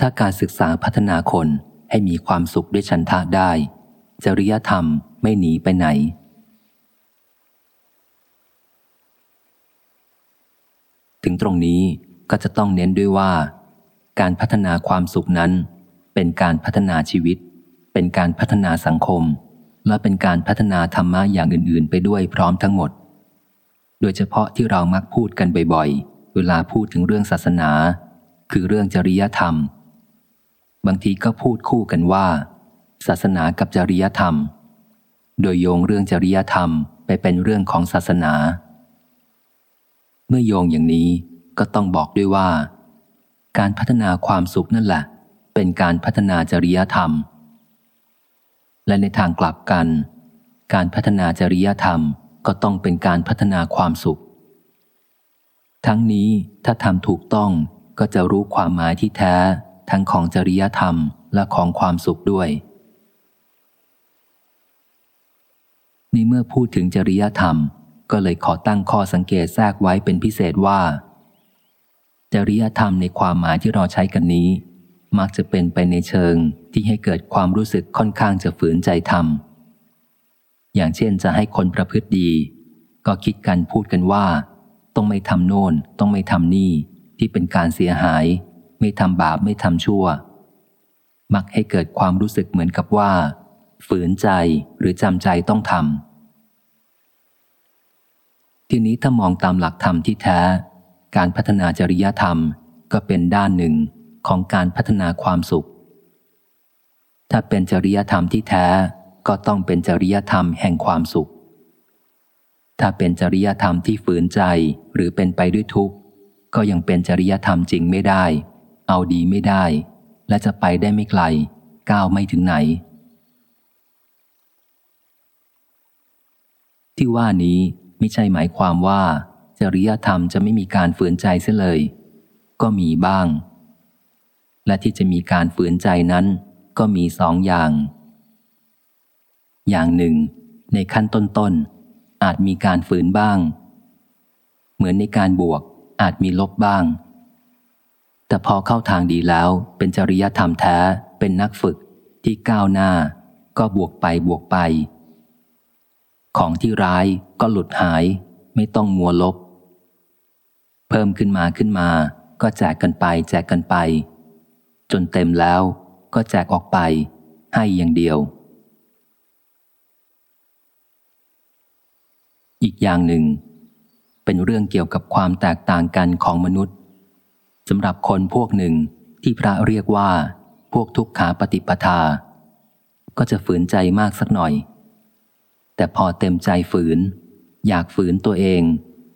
ถ้าการศึกษาพัฒนาคนให้มีความสุขด้วยชันทะได้ จริยธรรมไม่หนีไปไหน ถึงตรงนี้ก็จะต้องเน้นด้วยว่า การพัฒนาความสุขนั้น เป็นการพัฒนาชีวิต เป็นการพัฒนาสังคม และเป็นการพัฒนาธรรมะอย่างอื่น ๆ ไปด้วยพร้อมทั้งหมด โดยเฉพาะที่เรามักพูดกันบ่อยๆ เวลาพูดถึงเรื่องศาสนา คือเรื่องจริยธรรม บางทีก็พูดคู่กันว่า ศาสนากับจริยธรรม โดยโยงเรื่องจริยธรรมไปเป็นเรื่องของศาสนา เมื่อโยงอย่างนี้ก็ต้องบอกด้วยว่า การพัฒนาความสุขนั่นแหละ เป็นการพัฒนาจริยธรรม และในทางกลับกัน การพัฒนาจริยธรรมก็ต้องเป็นการพัฒนาความสุข ทั้งนี้ถ้าทำถูกต้องก็จะรู้ความหมายที่แท้ ทั้งของจริยธรรมและของความสุขด้วย ในเมื่อพูดถึงจริยธรรม ก็เลยขอตั้งข้อสังเกตแทรกไว้เป็นพิเศษว่า จริยธรรมในความหมายที่เราใช้กันนี้ มักจะเป็นไปในเชิงที่ให้เกิดความรู้สึกค่อนข้างจะฝืนใจทำอย่างเช่นจะให้คนประพฤติดี ก็คิดกันพูดกันว่า ต้องไม่ทำโน่น ต้องไม่ทำนี่ที่เป็นการเสียหาย ไม่ทำบาปไม่ทำชั่ว มักให้เกิดความรู้สึกเหมือนกับว่า ฝืนใจหรือจำใจต้องทำทีนี้ถ้ามองตามหลักธรรมที่แท้ การพัฒนาจริยธรรมก็เป็นด้านหนึ่งของการพัฒนาความสุข ถ้าเป็นจริยธรรมที่แท้ก็ต้องเป็นจริยธรรมแห่งความสุข ถ้าเป็นจริยธรรมที่ฝืนใจหรือเป็นไปด้วยทุกข์ ก็ยังเป็นจริยธรรมจริงไม่ได้ เอาดีไม่ได้ และจะไปได้ไม่ไกล ก้าวไม่ถึงไหน ที่ว่านี้ไม่ใช่หมายความว่า จริยธรรมจะไม่มีการฝืนใจเสียเลย ก็มีบ้าง และที่จะมีการฝืนใจนั้น ก็มีสองอย่าง อย่างหนึ่ง ในขั้นต้นๆอาจมีการฝืนบ้าง เหมือนในการบวกอาจมีลบบ้าง แต่พอเข้าทางดีแล้วเป็นจริยธรรมแท้เป็นนักฝึกที่ก้าวหน้า ก็บวกไปบวกไป ของที่ร้ายก็หลุดหาย ไม่ต้องมัวลบ เพิ่มขึ้นมาขึ้นมา ก็แจกกันไป แจกกันไป จนเต็มแล้วก็แจกออกไป ให้อย่างเดียว อีกอย่างหนึ่ง เป็นเรื่องเกี่ยวกับความแตกต่างกันของมนุษย์ สำหรับคนพวกหนึ่งที่พระเรียกว่า พวกทุกขาปฏิปทา ก็จะฝืนใจมากสักหน่อย แต่พอเต็มใจฝืน อยากฝืนตัวเอง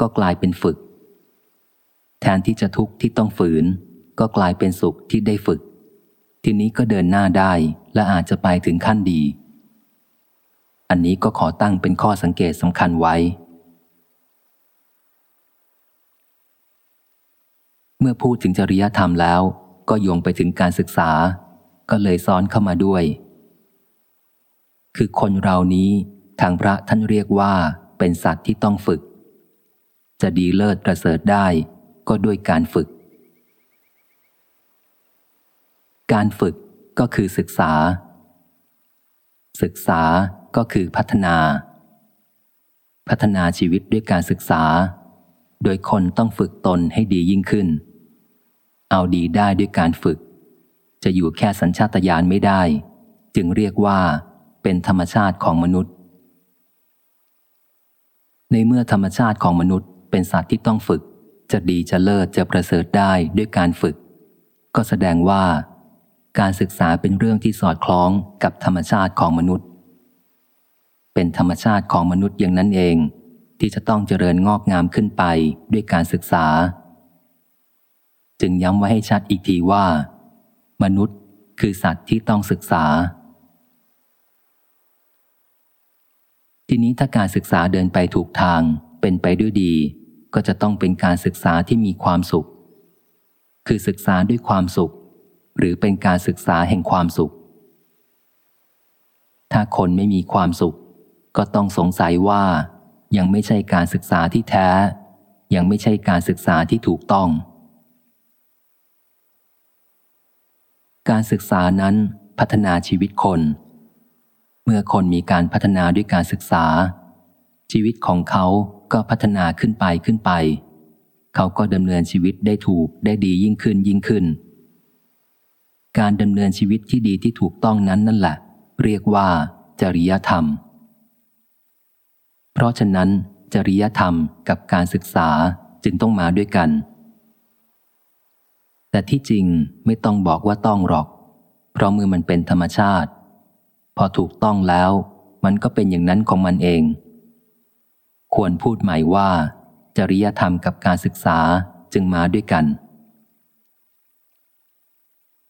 ก็กลายเป็นฝึก แทนที่จะทุกข์ที่ต้องฝืน ก็กลายเป็นสุขที่ได้ฝึก ทีนี้ก็เดินหน้าได้และอาจจะไปถึงขั้นดี อันนี้ก็ขอตั้งเป็นข้อสังเกตสำคัญไว้ เมื่อพูดถึงจริยธรรมแล้ว ก็โยงไปถึงการศึกษา ก็เลยซ้อนเข้ามาด้วย คือคนเรานี้ทางพระท่านเรียกว่าเป็นสัตว์ที่ต้องฝึก จะดีเลิศประเสริฐได้ก็ด้วยการฝึก การฝึกก็คือศึกษา ศึกษาก็คือพัฒนา พัฒนาชีวิตด้วยการศึกษา โดยคนต้องฝึกตนให้ดียิ่งขึ้น เอาดีได้ด้วยการฝึก จะอยู่แค่สัญชาตญาณไม่ได้ จึงเรียกว่าเป็นธรรมชาติของมนุษย์ ในเมื่อธรรมชาติของมนุษย์ เป็นสัตว์ที่ต้องฝึก จะดีจะเลิศจะประเสริฐได้ด้วยการฝึก ก็แสดงว่า การศึกษาเป็นเรื่องที่สอดคล้องกับธรรมชาติของมนุษย์ เป็นธรรมชาติของมนุษย์อย่างนั้นเอง ที่จะต้องเจริญงอกงามขึ้นไปด้วยการศึกษา จึงย้ำไว้ให้ชัดอีกทีว่า มนุษย์คือสัตว์ที่ต้องศึกษา ทีนี้ถ้าการศึกษาเดินไปถูกทาง เป็นไปด้วยดี ก็จะต้องเป็นการศึกษาที่มีความสุข คือศึกษาด้วยความสุข หรือเป็นการศึกษาแห่งความสุข ถ้าคนไม่มีความสุข ก็ต้องสงสัยว่า ยังไม่ใช่การศึกษาที่แท้ ยังไม่ใช่การศึกษาที่ถูกต้อง การศึกษานั้นพัฒนาชีวิตคน เมื่อคนมีการพัฒนาด้วยการศึกษา ชีวิตของเขาก็พัฒนาขึ้นไปขึ้นไป เขาก็ดำเนินชีวิตได้ถูกได้ดียิ่งขึ้นยิ่งขึ้น การดำเนินชีวิตที่ดีที่ถูกต้องนั้นนั่นแหละ เรียกว่า จริยธรรม เพราะฉะนั้น จริยธรรมกับการศึกษาจึงต้องมาด้วยกัน แต่ที่จริงไม่ต้องบอกว่าต้องหรอก เพราะมือมันเป็นธรรมชาติ พอถูกต้องแล้ว มันก็เป็นอย่างนั้นของมันเอง ควรพูดใหม่ว่า จริยธรรมกับการศึกษาจึงมาด้วยกัน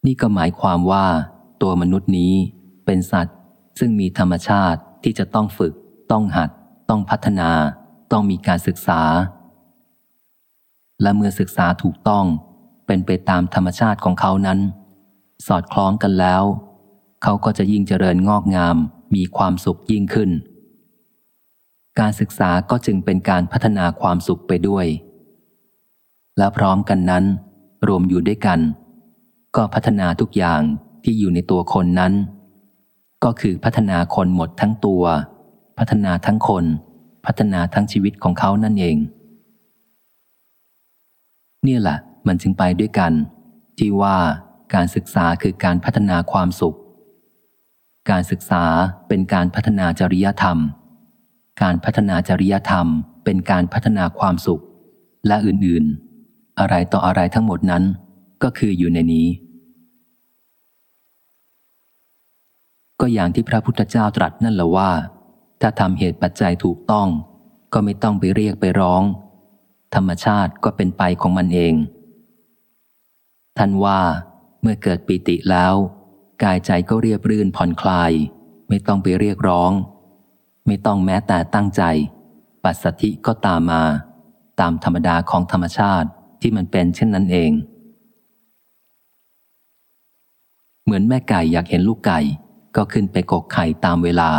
นี่ก็หมายความว่า ตัวมนุษย์นี้เป็นสัตว์ ซึ่งมีธรรมชาติที่จะต้องฝึก ต้องหัด ต้องพัฒนา ต้องมีการศึกษา และเมื่อศึกษาถูกต้อง เป็นไปตามธรรมชาติของเขานั้น สอดคล้องกันแล้ว เขาก็จะยิ่งเจริญงอกงามมีความสุขยิ่งขึ้น การศึกษาก็จึงเป็นการพัฒนาความสุขไปด้วย และพร้อมกันนั้น รวมอยู่ด้วยกัน ก็พัฒนาทุกอย่างที่อยู่ในตัวคนนั้น ก็คือพัฒนาคนหมดทั้งตัว พัฒนาทั้งคน พัฒนาทั้งชีวิตของเขานั่นเอง เนี่ยแหละ มันจึงไปด้วยกัน ที่ว่าการศึกษาคือการพัฒนาความสุข การศึกษาเป็นการพัฒนาจริยธรรม การพัฒนาจริยธรรม เป็นการพัฒนาความสุข และอื่นๆ อะไรต่ออะไรทั้งหมดนั้น ก็คืออยู่ในนี้ ก็อย่างที่พระพุทธเจ้าตรัสนั่นแหละว่า ถ้าทำเหตุปัจจัยถูกต้อง ก็ไม่ต้องไปเรียกไปร้อง ธรรมชาติก็เป็นไปของมันเอง ท่านว่าเมื่อเกิดปิติแล้ว กายใจก็เรียบรื่นผ่อนคลาย ไม่ต้องไปเรียกร้อง ไม่ต้องแม้แต่ตั้งใจ ปัสสธิก็ตามมา ตามธรรมดาของธรรมชาติที่มันเป็นเช่นนั้นเอง เหมือนแม่ไก่อยากเห็นลูกไก่ก็ขึ้นไปกกไข่ตามเวลา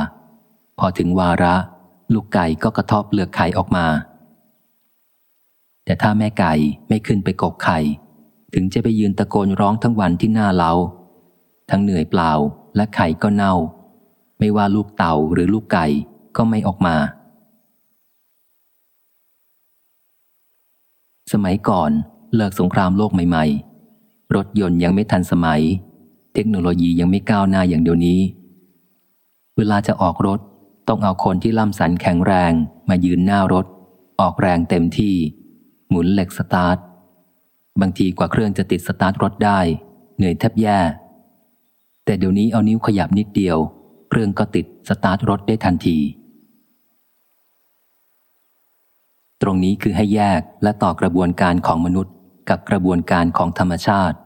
พอถึงวาระ ลูกไก่ก็กระทบเปลือกไข่ออกมา แต่ถ้าแม่ไก่ไม่ขึ้นไปกกไข่ ถึงจะไปยืนตะโกนร้องทั้งวันที่หน้าเลาทั้งเหนื่อยเปล่าและไข่ก็เน่า ไม่ว่าลูกเต่าหรือลูกไก่ก็ไม่ออกมา สมัยก่อนเลิกสงครามโลกใหม่ ๆ รถยนต์ยังไม่ทันสมัย เทคโนโลยียังไม่ก้าวหน้าอย่างเดียวนี้ เวลาจะออกรถต้องเอาคนที่ล่ำสันแข็งแรงมายืนหน้ารถ ออกแรงเต็มที่ หมุนเหล็กสตาร์ท บางทีกว่าเครื่องจะติดสตาร์ทรถได้ เหนื่อยแทบแย่ แต่เดี๋ยวนี้เอานิ้วขยับนิดเดียว เครื่องก็ติดสตาร์ทรถได้ทันที ตรงนี้คือให้แยกและต่อกระบวนการของมนุษย์กับกระบวนการของธรรมชาติ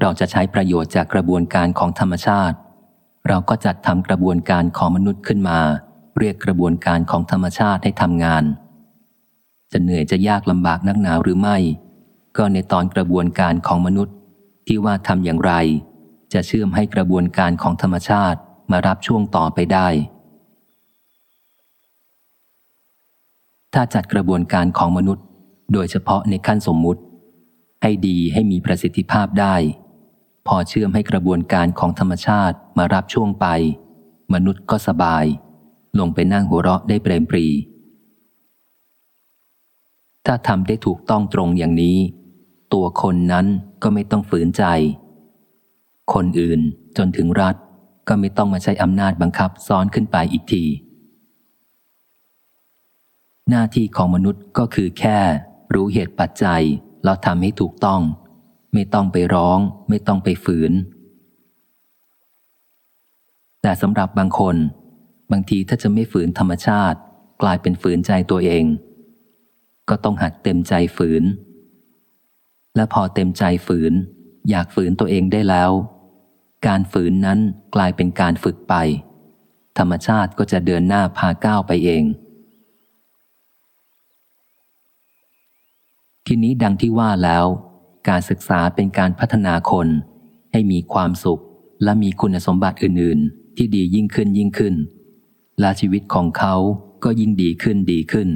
เราจะใช้ประโยชน์จากกระบวนการของธรรมชาติ เราก็จัดทำกระบวนการของมนุษย์ขึ้นมา เรียกกระบวนการของธรรมชาติให้ทำงาน จะเหนื่อยจะยากลำบากนักหนาหรือไม่ ก็ในตอนกระบวนการของมนุษย์ ที่ว่าทำอย่างไร จะเชื่อมให้กระบวนการของธรรมชาติมารับช่วงต่อไปได้ ถ้าจัดกระบวนการของมนุษย์ โดยเฉพาะในขั้นสมมุติ ให้ดีให้มีประสิทธิภาพได้ พอเชื่อมให้กระบวนการของธรรมชาติมารับช่วงไป มนุษย์ก็สบาย ลงไปนั่งหัวเราะได้เปรมปรีถ้าทำได้ถูกต้องตรงอย่างนี้ ตัวคนนั้นก็ไม่ต้องฝืนใจ คนอื่นจนถึงรัฐก็ไม่ต้องมาใช้อำนาจบังคับซ้อนขึ้นไปอีกที หน้าที่ของมนุษย์ก็คือแค่ รู้เหตุปัจจัยแล้วทำให้ถูกต้อง ไม่ต้องไปร้อง ไม่ต้องไปฝืน แต่สำหรับบางคน บางทีถ้าจะไม่ฝืนธรรมชาติ กลายเป็นฝืนใจตัวเอง ก็ต้องหัดเต็มใจฝืน และพอเต็มใจฝืน อยากฝืนตัวเองได้แล้ว การฝืนนั้นกลายเป็นการฝึกไป ธรรมชาติก็จะเดินหน้าพาก้าวไปเอง ทีนี้ดังที่ว่าแล้ว การศึกษาเป็นการพัฒนาคน ให้มีความสุขและมีคุณสมบัติอื่น ๆ ที่ดียิ่งขึ้นยิ่งขึ้น และชีวิตของเขาก็ยิ่งดีขึ้นดีขึ้น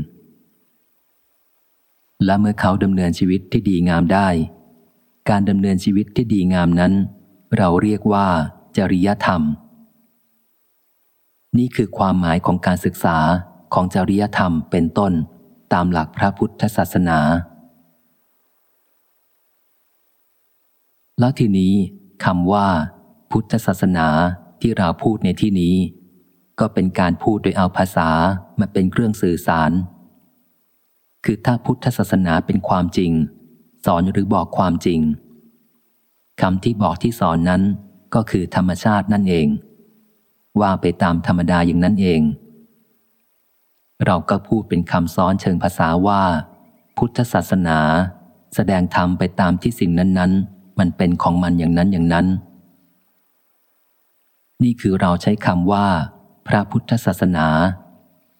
และเมื่อเขาดำเนินชีวิตที่ดีงามได้ การดำเนินชีวิตที่ดีงามนั้น เราเรียกว่า จริยธรรม นี่คือความหมายของการศึกษาของจริยธรรมเป็นต้น ตามหลักพระพุทธศาสนา แล้วทีนี้คำว่า พุทธศาสนาที่เราพูดในที่นี้ ก็เป็นการพูดโดยเอาภาษามาเป็นเครื่องสื่อสาร คือถ้าพุทธศาสนาเป็นความจริง สอนหรือบอกความจริงคำที่บอกที่สอนนั้นก็คือธรรมชาตินั่นเอง ว่าไปตามธรรมดาอย่างนั้นเอง เราก็พูดเป็นคำซ้อนเชิงภาษาว่า พุทธศาสนา แสดงธรรมไปตามที่สิ่งนั้นๆ มันเป็นของมันอย่างนั้นอย่างนั้น นี่คือเราใช้คำว่า พระพุทธศาสนา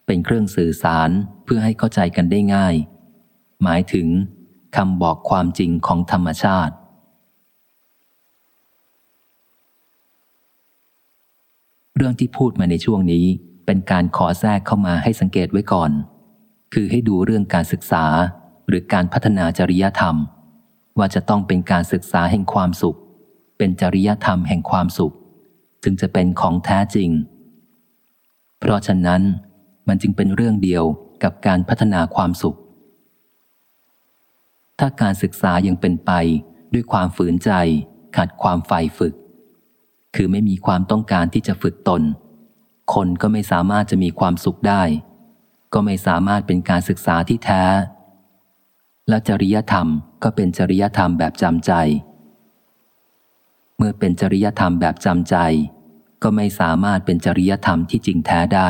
เป็นเครื่องสื่อสารเพื่อให้เข้าใจกันได้ง่าย หมายถึงคำบอกความจริงของธรรมชาติ เรื่องที่พูดมาในช่วงนี้เป็นการขอแทรกเข้ามาให้สังเกตไว้ก่อน คือให้ดูเรื่องการศึกษาหรือการพัฒนาจริยธรรม ว่าจะต้องเป็นการศึกษาแห่งความสุข เป็นจริยธรรมแห่งความสุข ถึงจะเป็นของแท้จริง เพราะฉะนั้น มันจึงเป็นเรื่องเดียวกับการพัฒนาความสุข ถ้าการศึกษายังเป็นไปด้วยความฝืนใจขัดความใฝ่ฝึก คือไม่มีความต้องการที่จะฝึกตน คนก็ไม่สามารถจะมีความสุขได้ ก็ไม่สามารถเป็นการศึกษาที่แท้ และจริยธรรมก็เป็นจริยธรรมแบบจำใจ เมื่อเป็นจริยธรรมแบบจำใจ ก็ไม่สามารถเป็นจริยธรรมที่จริงแท้ได้